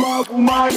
uma, uma.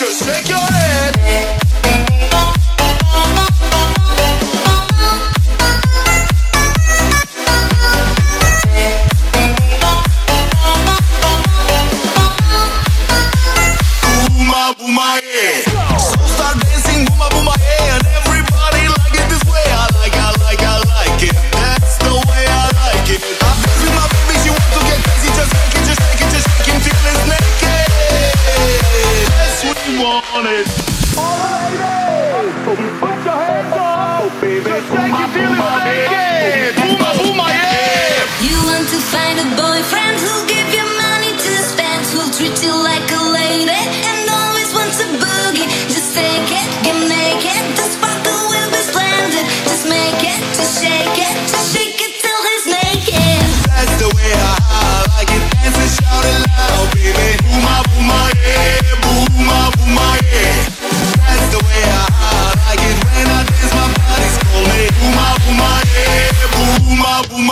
Just shake your head. Boom, ah, boom, ah, yeah. want it. All right. Put your hands up, oh, baby.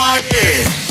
party.